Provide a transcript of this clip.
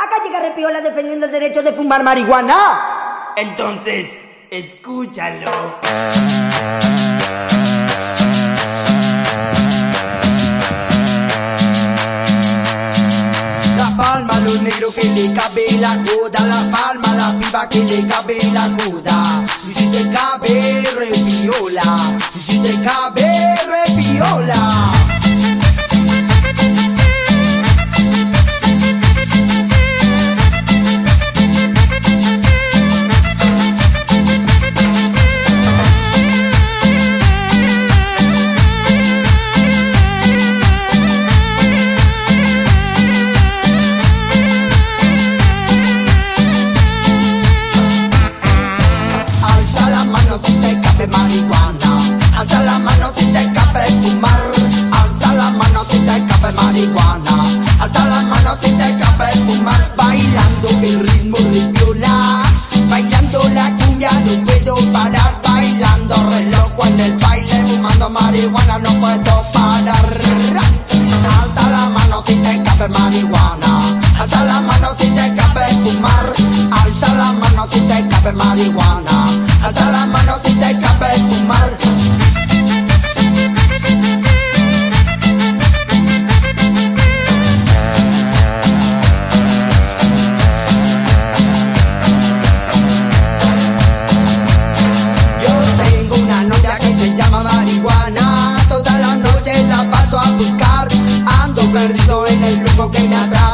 Acá llega Repiola defendiendo el derecho de fumar marihuana. Entonces, escúchalo. La palma a los negros que le cabe la coda, la palma a la piba que le cabe la coda. Y si te cabe, repiola. Y si te cabe, repiola. Mano si te cabe marihuana. Alza la mano si te cabe fumar. Alza la mano si te cabe marihuana. Alza la mano si te cabe fumar. Bailando el ritmo de viola. Bailando la cumbia no puedo parar. Bailando re loco en el baile. Fumando marihuana no puedo que me atrapa